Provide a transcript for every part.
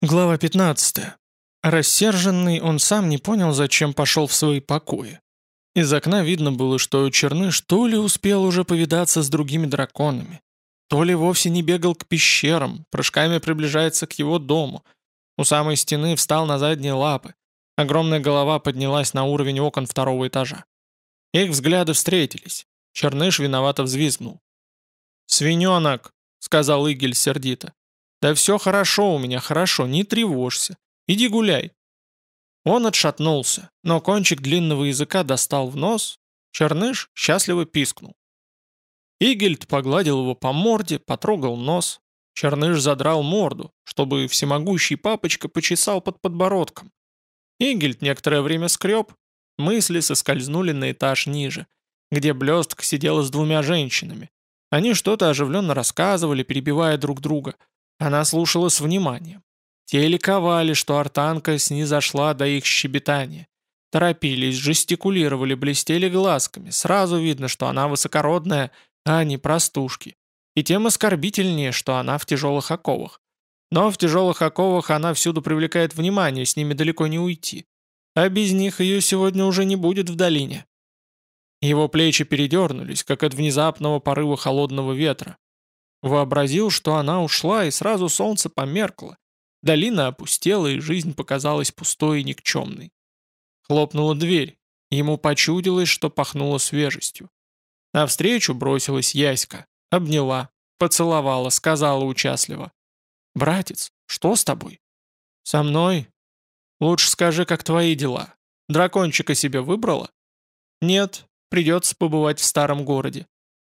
Глава 15. Рассерженный, он сам не понял, зачем пошел в свои покои. Из окна видно было, что Черныш то ли успел уже повидаться с другими драконами, то ли вовсе не бегал к пещерам, прыжками приближается к его дому. У самой стены встал на задние лапы. Огромная голова поднялась на уровень окон второго этажа. Их взгляды встретились. Черныш виновато взвизгнул. «Свиненок!» — сказал Игель сердито. «Да все хорошо у меня, хорошо, не тревожься. Иди гуляй». Он отшатнулся, но кончик длинного языка достал в нос. Черныш счастливо пискнул. Игельд погладил его по морде, потрогал нос. Черныш задрал морду, чтобы всемогущий папочка почесал под подбородком. Игельд некоторое время скреб, мысли соскользнули на этаж ниже, где блестка сидела с двумя женщинами. Они что-то оживленно рассказывали, перебивая друг друга — она слушала с вниманием. Те ликовали, что артанка снизошла до их щебетания. Торопились, жестикулировали, блестели глазками. Сразу видно, что она высокородная, а не простушки. И тем оскорбительнее, что она в тяжелых оковах. Но в тяжелых оковах она всюду привлекает внимание, с ними далеко не уйти. А без них ее сегодня уже не будет в долине. Его плечи передернулись, как от внезапного порыва холодного ветра. Вообразил, что она ушла, и сразу солнце померкло. Долина опустела, и жизнь показалась пустой и никчемной. Хлопнула дверь. Ему почудилось, что пахнуло свежестью. Навстречу бросилась Яська. Обняла, поцеловала, сказала участливо. «Братец, что с тобой?» «Со мной?» «Лучше скажи, как твои дела. Дракончика себе выбрала?» «Нет, придется побывать в старом городе.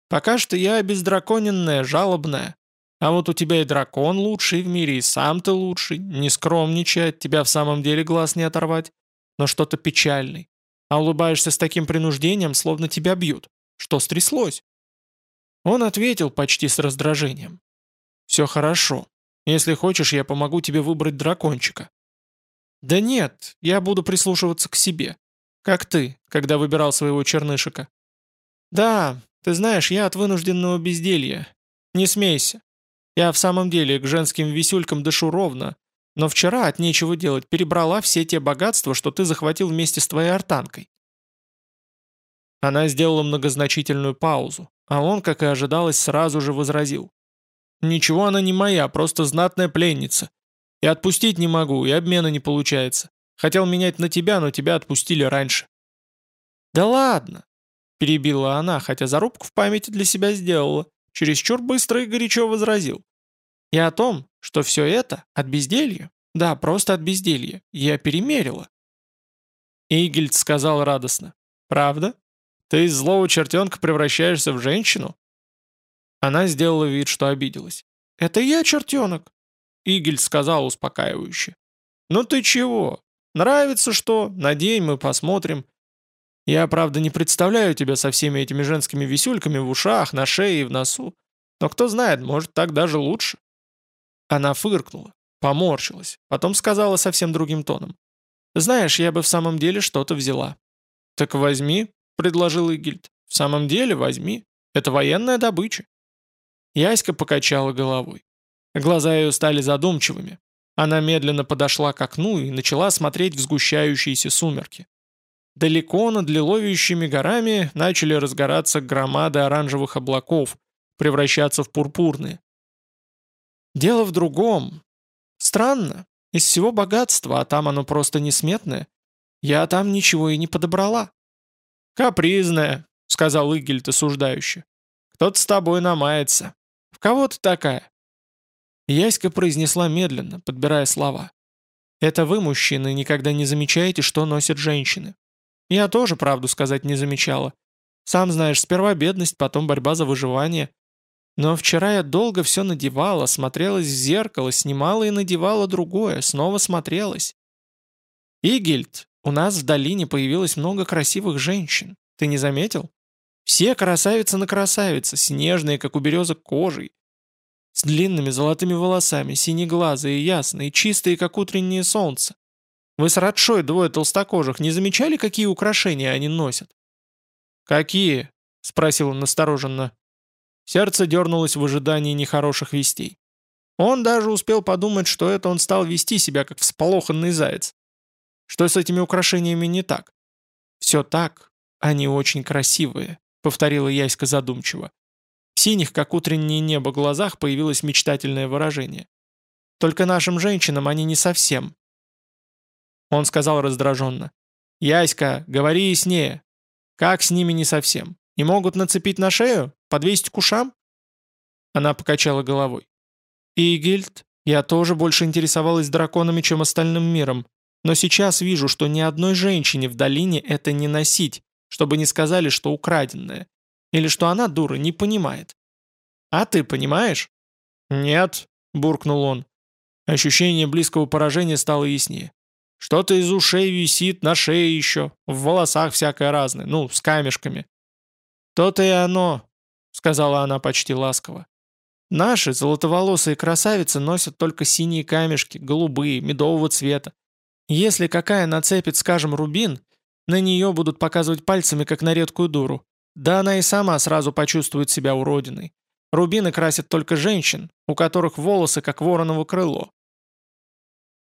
Пока что я бездраконенная, жалобная. А вот у тебя и дракон лучший в мире, и сам ты лучший. Не скромничай, от тебя в самом деле глаз не оторвать. Но что-то печальный. А улыбаешься с таким принуждением, словно тебя бьют. Что стряслось?» Он ответил почти с раздражением. «Все хорошо. Если хочешь, я помогу тебе выбрать дракончика». «Да нет, я буду прислушиваться к себе. Как ты, когда выбирал своего чернышика». «Да, ты знаешь, я от вынужденного безделья. Не смейся. Я в самом деле к женским висюлькам дышу ровно, но вчера от нечего делать перебрала все те богатства, что ты захватил вместе с твоей артанкой». Она сделала многозначительную паузу, а он, как и ожидалось, сразу же возразил. «Ничего она не моя, просто знатная пленница. И отпустить не могу, и обмена не получается. Хотел менять на тебя, но тебя отпустили раньше». «Да ладно, Перебила она, хотя зарубку в памяти для себя сделала. Чересчур быстро и горячо возразил. И о том, что все это от безделья, да, просто от безделья, я перемерила. Игельд сказал радостно. «Правда? Ты из злого чертенка превращаешься в женщину?» Она сделала вид, что обиделась. «Это я чертенок?» Игельд сказал успокаивающе. «Ну ты чего? Нравится что? Надень, мы посмотрим. Я, правда, не представляю тебя со всеми этими женскими висюльками в ушах, на шее и в носу. Но кто знает, может, так даже лучше». Она фыркнула, поморщилась, потом сказала совсем другим тоном. «Знаешь, я бы в самом деле что-то взяла». «Так возьми», — предложил Игильд. «В самом деле возьми. Это военная добыча». Яська покачала головой. Глаза ее стали задумчивыми. Она медленно подошла к окну и начала смотреть в сгущающиеся сумерки. Далеко над лиловеющими горами начали разгораться громады оранжевых облаков, превращаться в пурпурные. Дело в другом. Странно, из всего богатства, а там оно просто несметное, я там ничего и не подобрала. «Капризная», — сказал Игельд осуждающе. «Кто-то с тобой намается. В кого ты такая?» Яська произнесла медленно, подбирая слова. «Это вы, мужчины, никогда не замечаете, что носят женщины. Я тоже, правду сказать, не замечала. Сам знаешь, сперва бедность, потом борьба за выживание. Но вчера я долго все надевала, смотрелась в зеркало, снимала и надевала другое, снова смотрелась. Игельд, у нас в долине появилось много красивых женщин. Ты не заметил? Все красавицы на красавице, снежные, как у березок кожей. С длинными золотыми волосами, синеглазые, ясные, чистые, как утреннее солнце. Вы с Радшой двое толстокожих не замечали, какие украшения они носят?» «Какие?» — спросил он настороженно. Сердце дернулось в ожидании нехороших вестей. Он даже успел подумать, что это он стал вести себя, как всполоханный заяц. Что с этими украшениями не так? Все так, они очень красивые, повторила Яська задумчиво. В синих, как утреннее небо, глазах появилось мечтательное выражение. Только нашим женщинам они не совсем. Он сказал раздраженно. «Яська, говори яснее. Как с ними не совсем? Не могут нацепить на шею? Подвесить к ушам?» Она покачала головой. «Игильд, я тоже больше интересовалась драконами, чем остальным миром. Но сейчас вижу, что ни одной женщине в долине это не носить, чтобы не сказали, что украденное. Или что она, дура, не понимает. А ты понимаешь? Нет, буркнул он. Ощущение близкого поражения стало яснее. Что-то из ушей висит, на шее еще, в волосах всякое разное, ну, с камешками. «То-то и оно», — сказала она почти ласково. «Наши золотоволосые красавицы носят только синие камешки, голубые, медового цвета. Если какая нацепит, скажем, рубин, на нее будут показывать пальцами, как на редкую дуру. Да она и сама сразу почувствует себя уродиной. Рубины красят только женщин, у которых волосы как вороново крыло.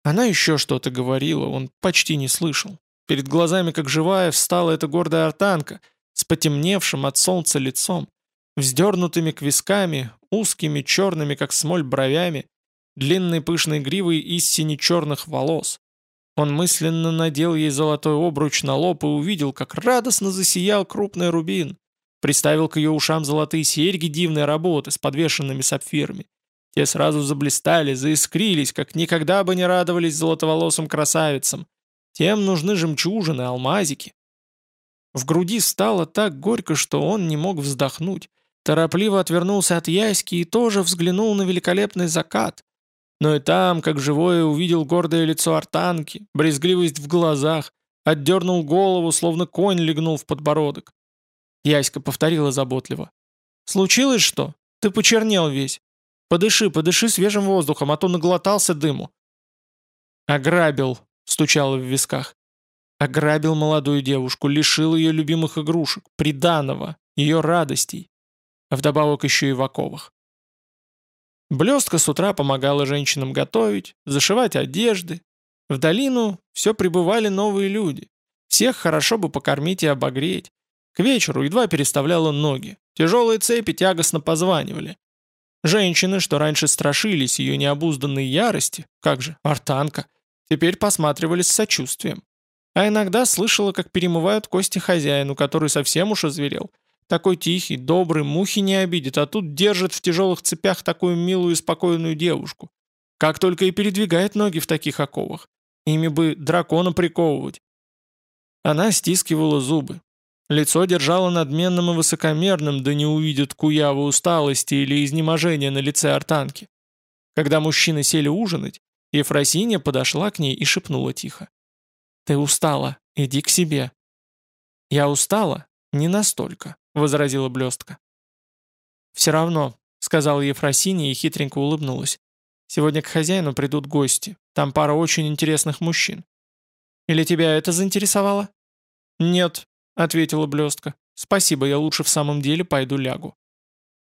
Она еще что-то говорила, он почти не слышал. Перед глазами, как живая, встала эта гордая артанка с потемневшим от солнца лицом, вздернутыми к висками, узкими черными, как смоль, бровями, длинной пышной гривой из сине-черных волос, он мысленно надел ей золотой обруч на лоб и увидел, как радостно засиял крупный рубин. Приставил к ее ушам золотые серьги дивной работы с подвешенными сапфирами. Те сразу заблистали, заискрились, как никогда бы не радовались золотоволосым красавицам. Тем нужны жемчужины, алмазики. В груди стало так горько, что он не мог вздохнуть. Торопливо отвернулся от яськи и тоже взглянул на великолепный закат, но и там, как живое, увидел гордое лицо артанки, брезгливость в глазах, отдернул голову, словно конь легнул в подбородок. Яська повторила заботливо. «Случилось что? Ты почернел весь. Подыши, подыши свежим воздухом, а то наглотался дыму». «Ограбил», — стучало в висках. Ограбил молодую девушку, лишил ее любимых игрушек, приданого, ее радостей. А вдобавок еще и в оковах. Блестка с утра помогала женщинам готовить, зашивать одежды. В долину все прибывали новые люди. Всех хорошо бы покормить и обогреть. К вечеру едва переставляла ноги. Тяжелые цепи тягостно позванивали. Женщины, что раньше страшились ее необузданной ярости, как же, артанка, теперь посматривали с сочувствием. А иногда слышала, как перемывают кости хозяину, который совсем уж озверел – такой тихий, добрый, мухи не обидит, а тут держит в тяжелых цепях такую милую и спокойную девушку. Как только и передвигает ноги в таких оковах. Ими бы дракона приковывать. Она стискивала зубы. Лицо держало надменным и высокомерным, да не увидит куявы усталости или изнеможения на лице артанки. Когда мужчины сели ужинать, Ефросинья подошла к ней и шепнула тихо. «Ты устала, иди к себе». «Я устала? Не настолько возразила блестка. «Все равно», — сказала Ефросинья и хитренько улыбнулась. «Сегодня к хозяину придут гости. Там пара очень интересных мужчин. Или тебя это заинтересовало?» «Нет», — ответила блестка. «Спасибо, я лучше в самом деле пойду лягу».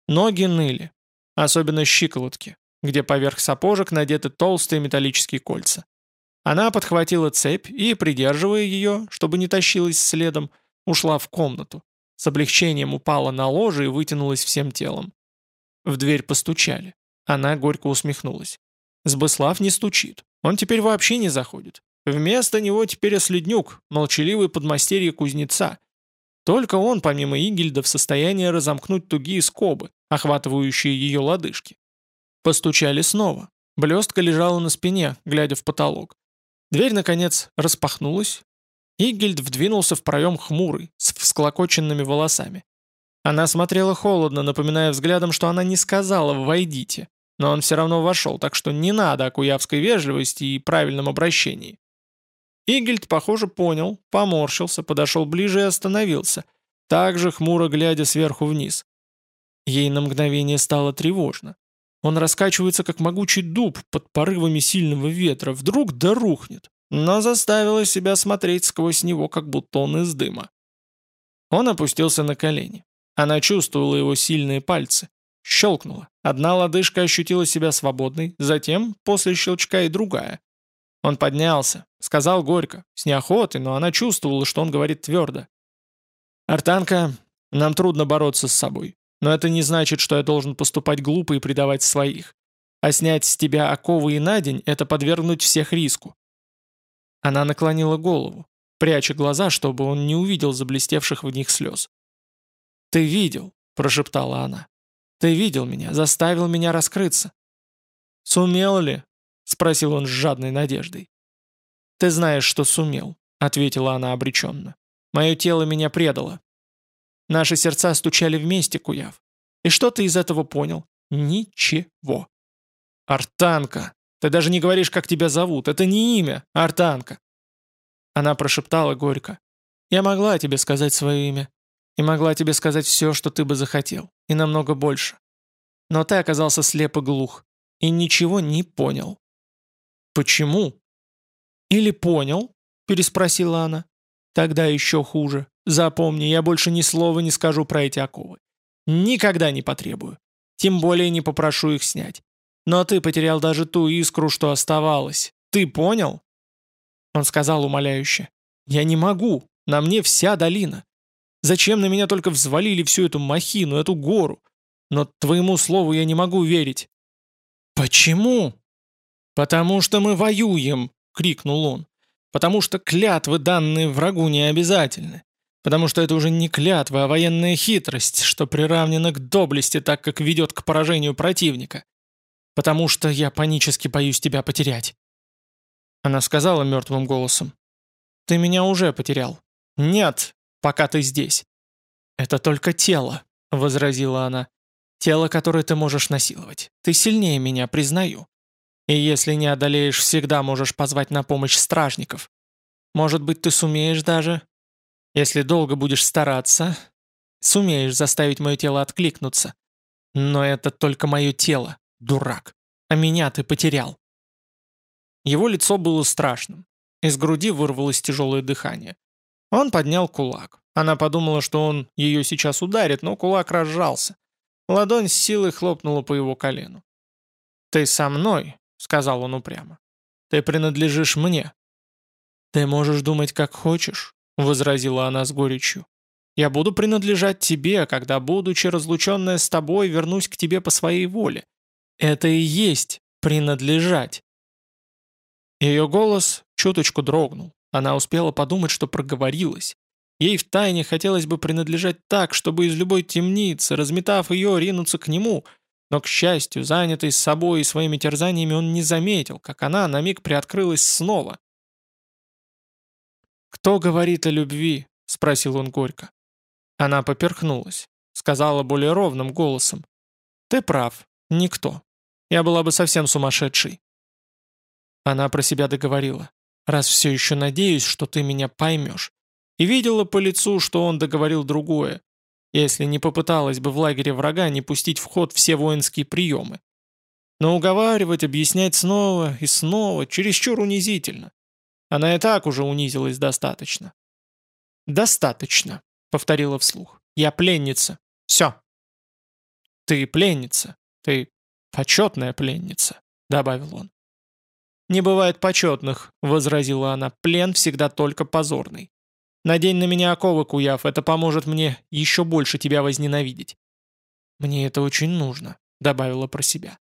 Ноги ныли, особенно щиколотки, где поверх сапожек надеты толстые металлические кольца. Она подхватила цепь и, придерживая ее, чтобы не тащилась следом, ушла в комнату. С облегчением упала на ложе и вытянулась всем телом. В дверь постучали. Она горько усмехнулась. Сбыслав не стучит. Он теперь вообще не заходит. Вместо него теперь оследнюк, молчаливый подмастерье кузнеца. Только он, помимо Игельда, в состоянии разомкнуть тугие скобы, охватывающие ее лодыжки. Постучали снова. Блестка лежала на спине, глядя в потолок. Дверь, наконец, распахнулась, Игельд вдвинулся в проем хмурый, с всклокоченными волосами. Она смотрела холодно, напоминая взглядом, что она не сказала «войдите», но он все равно вошел, так что не надо о куявской вежливости и правильном обращении. Игельд, похоже, понял, поморщился, подошел ближе и остановился, также хмуро глядя сверху вниз. Ей на мгновение стало тревожно. Он раскачивается, как могучий дуб под порывами сильного ветра, вдруг да рухнет но заставила себя смотреть сквозь него, как будто он из дыма. Он опустился на колени. Она чувствовала его сильные пальцы, Щелкнуло. Одна лодыжка ощутила себя свободной, затем, после щелчка, и другая. Он поднялся, сказал горько, с неохотой, но она чувствовала, что он говорит твердо. «Артанка, нам трудно бороться с собой, но это не значит, что я должен поступать глупо и предавать своих. А снять с тебя оковы и на день — это подвергнуть всех риску». Она наклонила голову, пряча глаза, чтобы он не увидел заблестевших в них слез. «Ты видел», — прошептала она. «Ты видел меня, заставил меня раскрыться». «Сумел ли?» — спросил он с жадной надеждой. «Ты знаешь, что сумел», — ответила она обреченно. «Мое тело меня предало. Наши сердца стучали вместе, Куяв. И что ты из этого понял? Ничего. Артанка! Ты даже не говоришь, как тебя зовут. Это не имя, Артанка. Она прошептала горько. Я могла тебе сказать свое имя. И могла тебе сказать все, что ты бы захотел. И намного больше. Но ты оказался слеп и глух. И ничего не понял. Почему? Или понял? Переспросила она. Тогда еще хуже. Запомни, я больше ни слова не скажу про эти оковы. Никогда не потребую. Тем более не попрошу их снять. Но ты потерял даже ту искру, что оставалась. Ты понял?» Он сказал умоляюще. «Я не могу. На мне вся долина. Зачем на меня только взвалили всю эту махину, эту гору? Но твоему слову я не могу верить». «Почему?» «Потому что мы воюем!» — крикнул он. «Потому что клятвы, данные врагу, не обязательны. Потому что это уже не клятва, а военная хитрость, что приравнена к доблести, так как ведет к поражению противника. Потому что я панически боюсь тебя потерять». Она сказала мертвым голосом. «Ты меня уже потерял. Нет, пока ты здесь». «Это только тело», — возразила она. «Тело, которое ты можешь насиловать. Ты сильнее меня, признаю. И если не одолеешь, всегда можешь позвать на помощь стражников. Может быть, ты сумеешь даже, если долго будешь стараться, сумеешь заставить мое тело откликнуться. Но это только мое тело, дурак. А меня ты потерял. Его лицо было страшным. Из груди вырвалось тяжелое дыхание. Он поднял кулак. Она подумала, что он ее сейчас ударит, но кулак разжался. Ладонь с силой хлопнула по его колену. «Ты со мной», — сказал он упрямо. «Ты принадлежишь мне. Ты можешь думать, как хочешь, — возразила она с горечью. «Я буду принадлежать тебе, когда, будучи разлученная с тобой, вернусь к тебе по своей воле. Это и есть принадлежать». Ее голос чуточку дрогнул. Она успела подумать, что проговорилась. Ей втайне хотелось бы принадлежать так, чтобы из любой темницы, разметав ее, ринуться к нему. Но, к счастью, занятый собой и своими терзаниями, он не заметил, как она на миг приоткрылась снова. «Кто говорит о любви?» — спросил он горько. Она поперхнулась, сказала более ровным голосом. «Ты прав, никто. Я была бы совсем сумасшедшей». Она про себя договорила. «Раз все еще надеюсь, что ты меня поймешь». И видела по лицу, что он договорил другое, если не попыталась бы в лагере врага не пустить в ход все воинские приемы. Но уговаривать, объяснять снова и снова чересчур унизительно. Она и так уже унизилась достаточно. «Достаточно», — повторила вслух. «Я пленница. Все». «Ты пленница. Ты почетная пленница», — добавил он. «Не бывает почетных», — возразила она. «Плен всегда только позорный. Надень на меня оковы, Куяв, это поможет мне еще больше тебя возненавидеть». «Мне это очень нужно», — добавила про себя.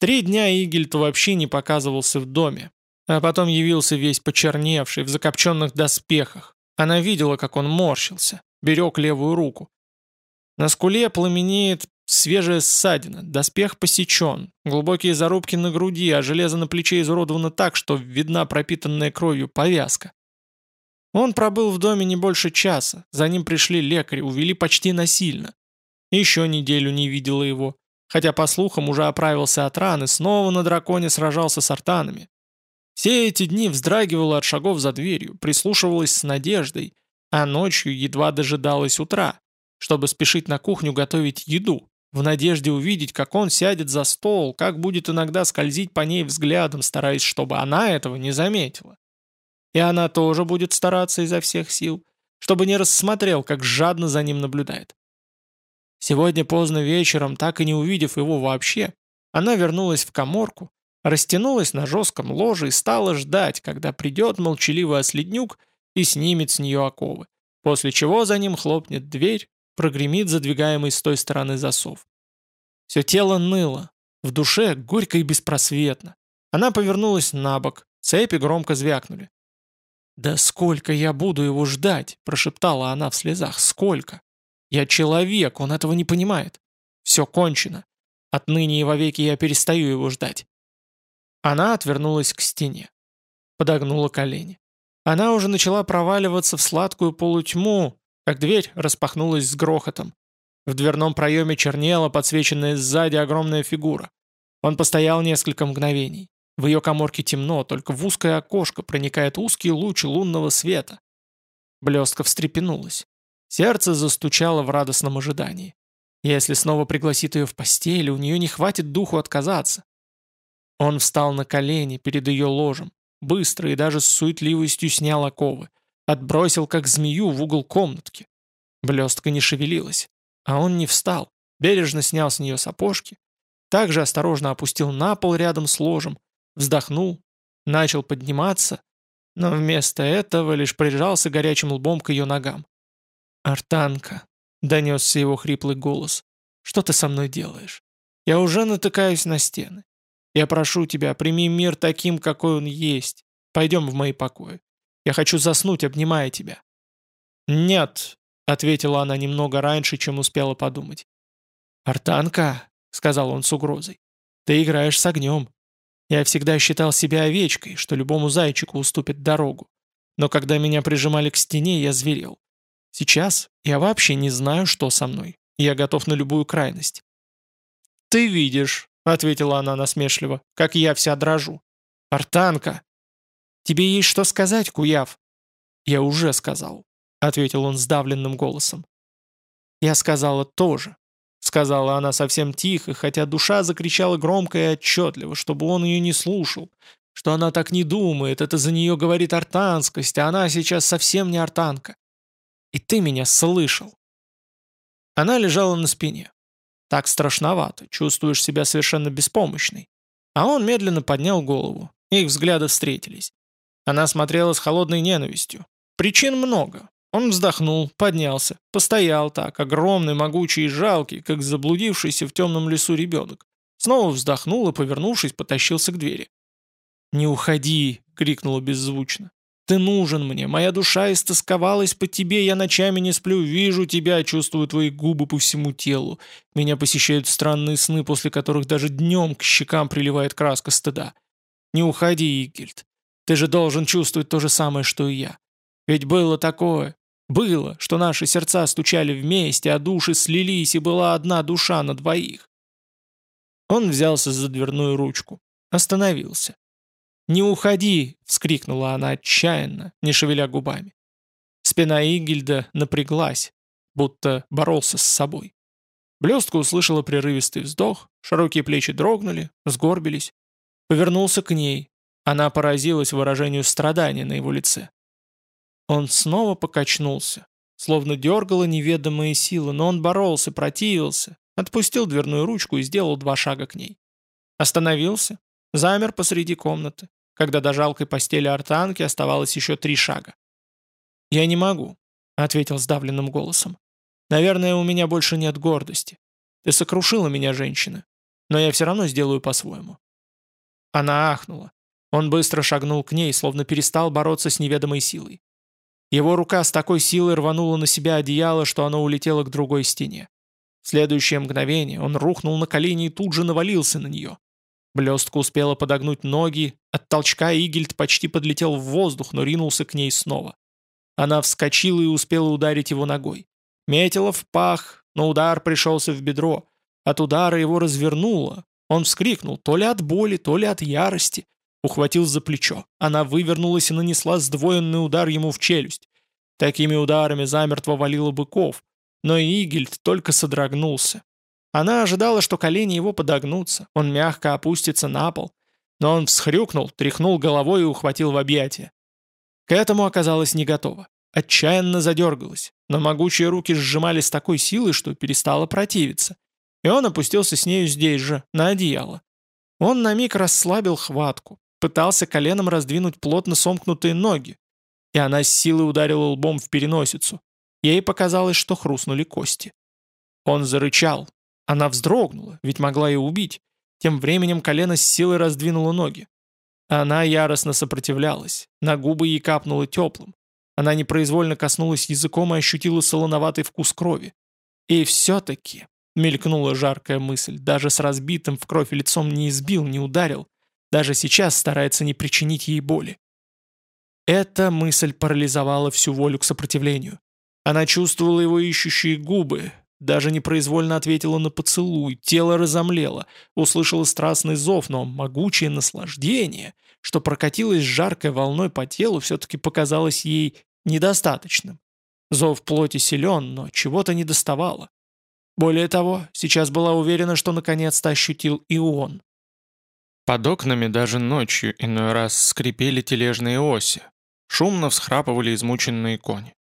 Три дня Игельт вообще не показывался в доме, а потом явился весь почерневший, в закопченных доспехах. Она видела, как он морщился, берег левую руку. На скуле пламенеет свежая ссадина, доспех посечен, глубокие зарубки на груди, а железо на плече изуродовано так, что видна пропитанная кровью повязка. Он пробыл в доме не больше часа, за ним пришли лекари, увели почти насильно. Еще неделю не видела его, хотя, по слухам, уже оправился от раны, снова на драконе сражался с артанами. Все эти дни вздрагивала от шагов за дверью, прислушивалась с надеждой, а ночью едва дожидалась утра, чтобы спешить на кухню готовить еду, в надежде увидеть, как он сядет за стол, как будет иногда скользить по ней взглядом, стараясь, чтобы она этого не заметила. И она тоже будет стараться изо всех сил, чтобы не рассмотрел, как жадно за ним наблюдает. Сегодня поздно вечером, так и не увидев его вообще, она вернулась в коморку, растянулась на жестком ложе и стала ждать, когда придет молчаливый оследнюк и снимет с нее оковы, после чего за ним хлопнет дверь, прогремит задвигаемый с той стороны засов. Все тело ныло, в душе горько и беспросветно. Она повернулась на бок, цепи громко звякнули. «Да сколько я буду его ждать?» – прошептала она в слезах. «Сколько? Я человек, он этого не понимает. Все кончено. Отныне и вовеки я перестаю его ждать». Она отвернулась к стене. Подогнула колени. Она уже начала проваливаться в сладкую полутьму, как дверь распахнулась с грохотом. В дверном проеме чернела, подсвеченная сзади огромная фигура. Он постоял несколько мгновений. В ее коморке темно, только в узкое окошко проникает узкий луч лунного света. Блестка встрепенулась. Сердце застучало в радостном ожидании. Если снова пригласит ее в постель, у нее не хватит духу отказаться. Он встал на колени перед ее ложем, быстро и даже с суетливостью снял оковы, отбросил как змею в угол комнатки. Блестка не шевелилась. А он не встал, бережно снял с нее сапожки, также осторожно опустил на пол рядом с ложем, вздохнул, начал подниматься, но вместо этого лишь прижался горячим лбом к ее ногам. «Артанка», — донесся его хриплый голос, — «что ты со мной делаешь? Я уже натыкаюсь на стены. Я прошу тебя, прими мир таким, какой он есть. Пойдем в мои покои. Я хочу заснуть, обнимая тебя». «Нет», — ответила она немного раньше, чем успела подумать. «Артанка», — сказал он с угрозой, — «ты играешь с огнем. Я всегда считал себя овечкой, что любому зайчику уступит дорогу. Но когда меня прижимали к стене, я зверел. Сейчас я вообще не знаю, что со мной. Я готов на любую крайность». «Ты видишь», — ответила она насмешливо, — «как я вся дрожу». «Артанка!» «Тебе есть что сказать, Куяв?» «Я уже сказал. — ответил он сдавленным голосом. «Я сказала тоже», — сказала она совсем тихо, хотя душа закричала громко и отчетливо, чтобы он ее не слушал, что она так не думает, это за нее говорит артанскость, а она сейчас совсем не артанка. И ты меня слышал. Она лежала на спине. Так страшновато, чувствуешь себя совершенно беспомощной. А он медленно поднял голову. Их взгляды встретились. Она смотрела с холодной ненавистью. Причин много. Он вздохнул, поднялся, постоял так, огромный, могучий и жалкий, как заблудившийся в темном лесу ребенок. Снова вздохнул и, повернувшись, потащился к двери. «Не уходи!» — крикнула беззвучно. «Ты нужен мне, моя душа истосковалась по тебе, я ночами не сплю, вижу тебя, чувствую твои губы по всему телу. Меня посещают странные сны, после которых даже днем к щекам приливает краска стыда. Не уходи, Игельд. Ты же должен чувствовать то же самое, что и я. Ведь было такое, было, что наши сердца стучали вместе, а души слились, и была одна душа на двоих. Он взялся за дверную ручку. Остановился. «Не уходи!» — вскрикнула она отчаянно, не шевеля губами. Спина Игельда напряглась, будто боролся с собой. Блестка услышала прерывистый вздох, широкие плечи дрогнули, сгорбились. Повернулся к ней. Она поразилась выражению страдания на его лице. Он снова покачнулся, словно дергала неведомые силы, но он боролся, противился, отпустил дверную ручку и сделал два шага к ней. Остановился, замер посреди комнаты, когда до жалкой постели артанки оставалось еще три шага. «Я не могу», — ответил сдавленным голосом. «Наверное, у меня больше нет гордости. Ты сокрушила меня, женщина, но я все равно сделаю по-своему». Она ахнула. Он быстро шагнул к ней, словно перестал бороться с неведомой силой. Его рука с такой силой рванула на себя одеяло, что оно улетело к другой стене. В следующее мгновение он рухнул на колени и тут же навалился на нее. Блестка успела подогнуть ноги, от толчка Игельд почти подлетел в воздух, но ринулся к ней снова. Она вскочила и успела ударить его ногой. Метила в пах, но удар пришелся в бедро. От удара его развернуло. Он вскрикнул то ли от боли, то ли от ярости. Ухватил за плечо. Она вывернулась и нанесла сдвоенный удар ему в челюсть. Такими ударами замертво валила быков. Но Игельд только содрогнулся. Она ожидала, что колени его подогнутся, он мягко опустится на пол. Но он всхрюкнул, тряхнул головой и ухватил в объятия. К этому оказалось не готово. отчаянно задергалась, но могучие руки сжимали с такой силой, что перестала противиться. И он опустился с нею здесь же, на одеяло. Он на миг расслабил хватку, пытался коленом раздвинуть плотно сомкнутые ноги, и она с силой ударила лбом в переносицу. Ей показалось, что хрустнули кости. Он зарычал. Она вздрогнула, ведь могла и убить. Тем временем колено с силой раздвинуло ноги. Она яростно сопротивлялась, на губы ей капнуло теплым. Она непроизвольно коснулась языком и ощутила солоноватый вкус крови. И все-таки, мелькнула жаркая мысль, даже с разбитым в кровь лицом не избил, не ударил, даже сейчас старается не причинить ей боли. Эта мысль парализовала всю волю к сопротивлению. Она чувствовала его ищущие губы, даже непроизвольно ответила на поцелуй, тело разомлело, услышала страстный зов, но могучее наслаждение, что прокатилось жаркой волной по телу, все-таки показалось ей недостаточным. Зов плоти силен, но чего-то не доставало. Более того, сейчас была уверена, что наконец-то ощутил и он. Под окнами даже ночью иной раз скрипели тележные оси. Шумно всхрапывали измученные кони.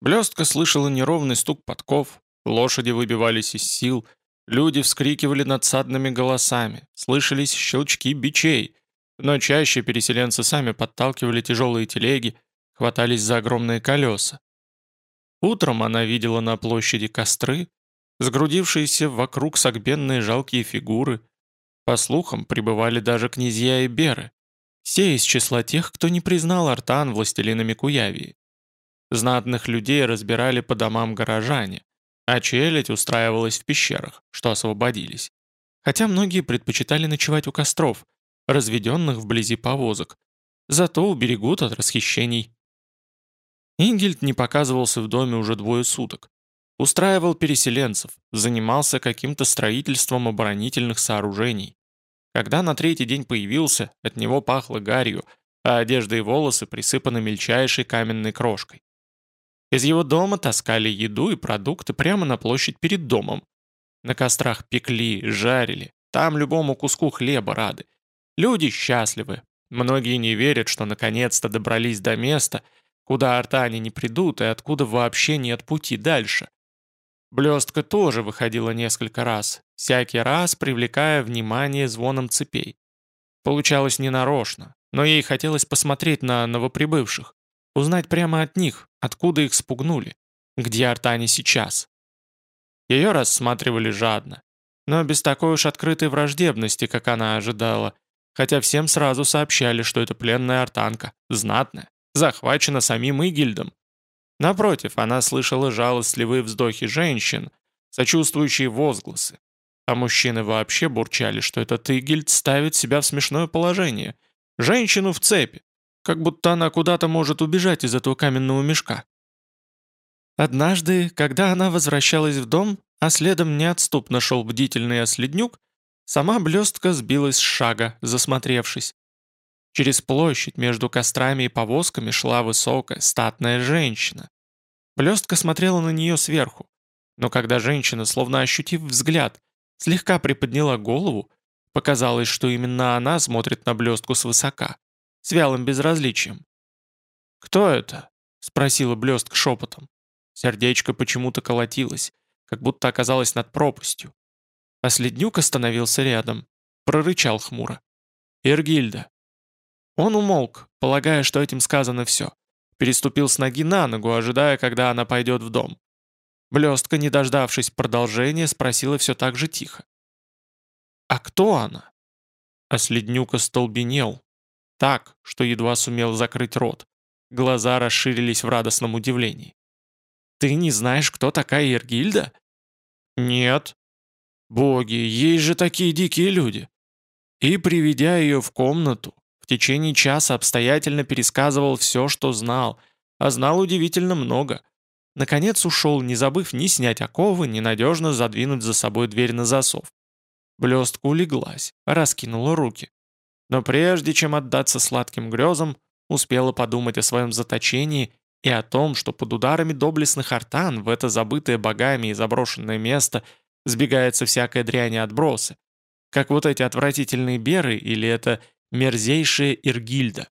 Блестка слышала неровный стук подков, Лошади выбивались из сил, люди вскрикивали надсадными голосами, слышались щелчки бичей, но чаще переселенцы сами подталкивали тяжелые телеги, хватались за огромные колеса. Утром она видела на площади костры, сгрудившиеся вокруг согбенные жалкие фигуры. По слухам, пребывали даже князья и беры, все из числа тех, кто не признал Артан властелинами Куявии. Знатных людей разбирали по домам горожане, а челядь устраивалась в пещерах, что освободились. Хотя многие предпочитали ночевать у костров, разведенных вблизи повозок, зато уберегут от расхищений. Ингельд не показывался в доме уже двое суток. Устраивал переселенцев, занимался каким-то строительством оборонительных сооружений. Когда на третий день появился, от него пахло гарью, а одежда и волосы присыпаны мельчайшей каменной крошкой. Из его дома таскали еду и продукты прямо на площадь перед домом. На кострах пекли, жарили, там любому куску хлеба рады. Люди счастливы. Многие не верят, что наконец-то добрались до места, куда артане не придут и откуда вообще нет пути дальше. Блестка тоже выходила несколько раз, всякий раз привлекая внимание звоном цепей. Получалось ненарочно, но ей хотелось посмотреть на новоприбывших. Узнать прямо от них, откуда их спугнули, где Артани сейчас. Ее рассматривали жадно, но без такой уж открытой враждебности, как она ожидала, хотя всем сразу сообщали, что это пленная артанка, знатная, захвачена самим Игильдом. Напротив, она слышала жалостливые вздохи женщин, сочувствующие возгласы, а мужчины вообще бурчали, что этот Игильд ставит себя в смешное положение, женщину в цепи, как будто она куда-то может убежать из этого каменного мешка. Однажды, когда она возвращалась в дом, а следом неотступно шел бдительный оследнюк, сама блестка сбилась с шага, засмотревшись. Через площадь между кострами и повозками шла высокая, статная женщина. Блестка смотрела на нее сверху, но когда женщина, словно ощутив взгляд, слегка приподняла голову, показалось, что именно она смотрит на блестку свысока с вялым безразличием. «Кто это?» — спросила блестка шепотом. Сердечко почему-то колотилось, как будто оказалось над пропастью. А следнюк остановился рядом, прорычал хмуро. «Иргильда». Он умолк, полагая, что этим сказано все. Переступил с ноги на ногу, ожидая, когда она пойдет в дом. Блестка, не дождавшись продолжения, спросила все так же тихо. «А кто она?» А следнюк остолбенел, так, что едва сумел закрыть рот. Глаза расширились в радостном удивлении. «Ты не знаешь, кто такая Иргильда?» «Нет». «Боги, есть же такие дикие люди!» И, приведя ее в комнату, течение часа обстоятельно пересказывал все, что знал, а знал удивительно много. Наконец ушел, не забыв ни снять оковы, ни надежно задвинуть за собой дверь на засов. Блестка улеглась, раскинула руки. Но прежде чем отдаться сладким грезам, успела подумать о своем заточении и о том, что под ударами доблестных артан в это забытое богами и заброшенное место сбегается всякая дрянь и отбросы, как вот эти отвратительные беры или это мерзейшая Иргильда.